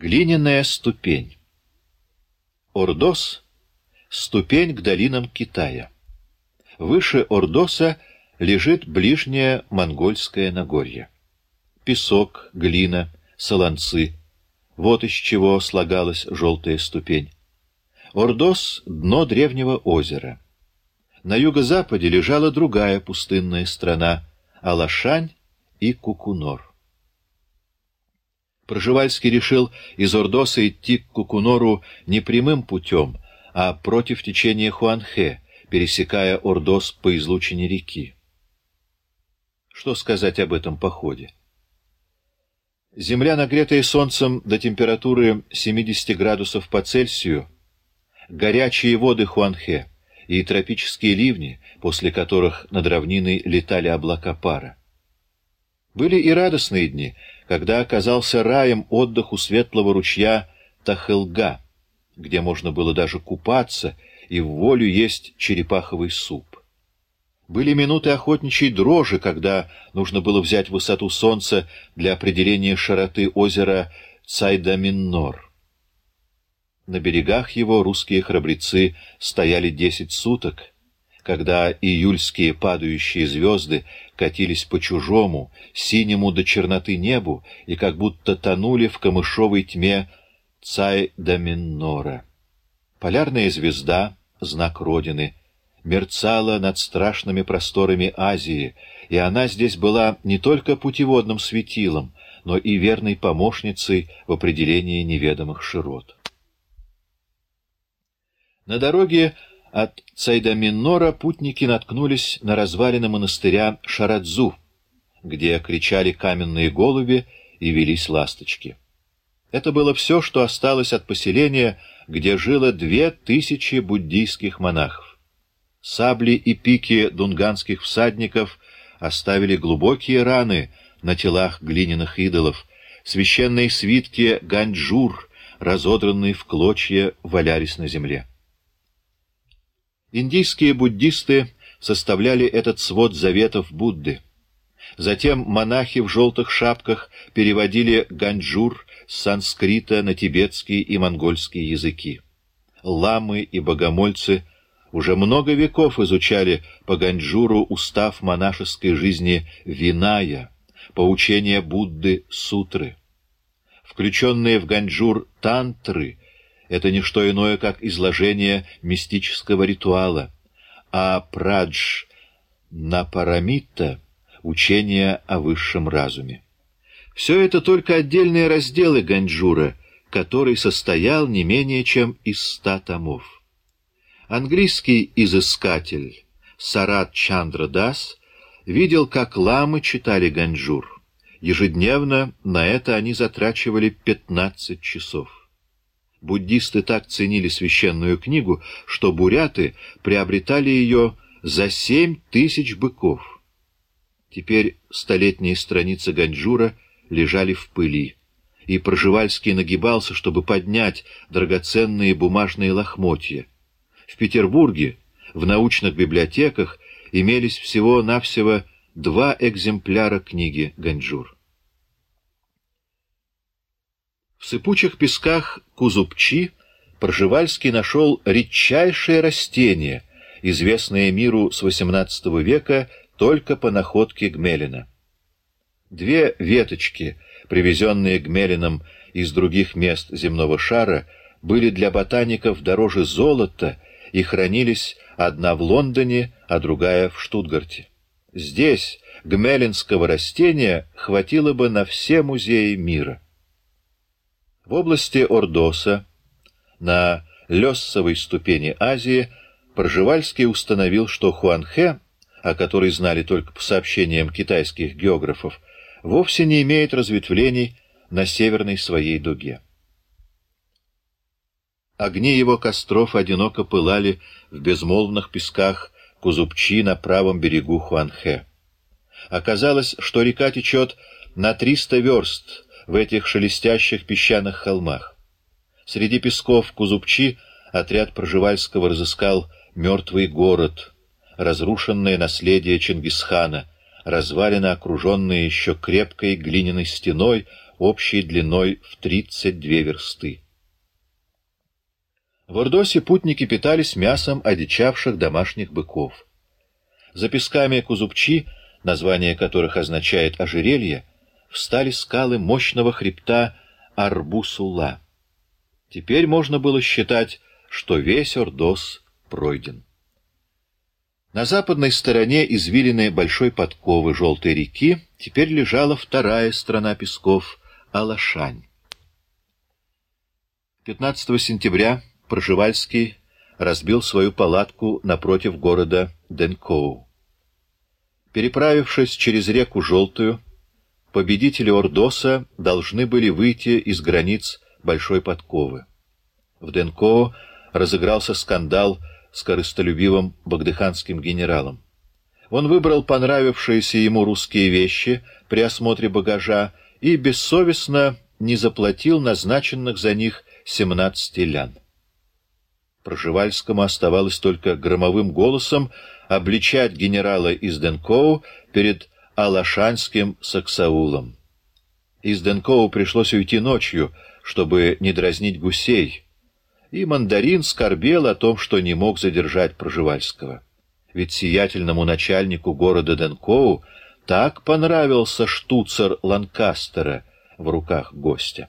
Глиняная ступень. Ордос — ступень к долинам Китая. Выше Ордоса лежит ближнее монгольское Нагорье. Песок, глина, солонцы — вот из чего слагалась желтая ступень. Ордос — дно древнего озера. На юго-западе лежала другая пустынная страна — Алашань и Кукунор. Проживальский решил из Ордоса идти к Кукунору не прямым путем, а против течения Хуанхэ, пересекая Ордос по излучине реки. Что сказать об этом походе? Земля, нагретая солнцем до температуры 70 градусов по Цельсию, горячие воды Хуанхэ и тропические ливни, после которых над равниной летали облака пара. Были и радостные дни, когда оказался раем отдых у светлого ручья Тахылга, где можно было даже купаться и в волю есть черепаховый суп. Были минуты охотничьей дрожи, когда нужно было взять высоту солнца для определения широты озера Цайдаминнор. На берегах его русские храбрецы стояли десять суток, когда июльские падающие звезды катились по чужому, синему до черноты небу и как будто тонули в камышовой тьме Цай-да-Миннора. Полярная звезда, знак Родины, мерцала над страшными просторами Азии, и она здесь была не только путеводным светилом, но и верной помощницей в определении неведомых широт. На дороге от Цайдаминора путники наткнулись на развалины монастыря Шарадзу, где кричали каменные голуби и велись ласточки. Это было все, что осталось от поселения, где жило две тысячи буддийских монахов. Сабли и пики дунганских всадников оставили глубокие раны на телах глиняных идолов, священные свитки ганджур, разодранные в клочья, валялись на земле. Индийские буддисты составляли этот свод заветов Будды. Затем монахи в желтых шапках переводили ганджур с санскрита на тибетский и монгольский языки. Ламы и богомольцы уже много веков изучали по ганджуру устав монашеской жизни Виная, поучения Будды Сутры. Включенные в ганджур тантры это не что иное, как изложение мистического ритуала, а Праджняпарамита — учение о высшем разуме. Все это только отдельные разделы Ганджура, который состоял не менее чем из ста томов. Английский изыскатель Сарат Чандра Дас видел, как ламы читали Ганджур. Ежедневно на это они затрачивали 15 часов. Буддисты так ценили священную книгу, что буряты приобретали ее за семь тысяч быков. Теперь столетние страницы Ганджура лежали в пыли, и Пржевальский нагибался, чтобы поднять драгоценные бумажные лохмотья. В Петербурге, в научных библиотеках, имелись всего-навсего два экземпляра книги Ганджур. Сыпучих песках Кузупчи Пржевальский нашел редчайшее растение, известное миру с XVIII века только по находке Гмелина. Две веточки, привезенные Гмелином из других мест земного шара, были для ботаников дороже золота и хранились одна в Лондоне, а другая в Штутгарте. Здесь гмелинского растения хватило бы на все музеи мира. В области Ордоса, на Лессовой ступени Азии, Пржевальский установил, что Хуанхэ, о которой знали только по сообщениям китайских географов, вовсе не имеет разветвлений на северной своей дуге. Огни его костров одиноко пылали в безмолвных песках Кузубчи на правом берегу Хуанхэ. Оказалось, что река течет на триста верст в этих шелестящих песчаных холмах. Среди песков Кузубчи отряд Проживальского разыскал мертвый город, разрушенное наследие Чингисхана, развалины, окруженные еще крепкой глиняной стеной, общей длиной в 32 версты. В Ордосе путники питались мясом одичавших домашних быков. За песками Кузубчи, название которых означает «ожерелье», встали скалы мощного хребта Арбусула. Теперь можно было считать, что весь Ордос пройден. На западной стороне извилины большой подковы Желтой реки теперь лежала вторая страна песков — Алашань. 15 сентября Проживальский разбил свою палатку напротив города Денкоу. Переправившись через реку Желтую, победители Ордоса должны были выйти из границ Большой Подковы. В Денкоу разыгрался скандал с корыстолюбивым багдыханским генералом. Он выбрал понравившиеся ему русские вещи при осмотре багажа и бессовестно не заплатил назначенных за них 17 лян. Проживальскому оставалось только громовым голосом обличать генерала из Денкоу перед Алашанским Саксаулом. Из Денкоу пришлось уйти ночью, чтобы не дразнить гусей, и мандарин скорбел о том, что не мог задержать Проживальского. Ведь сиятельному начальнику города Денкоу так понравился штуцер Ланкастера в руках гостя.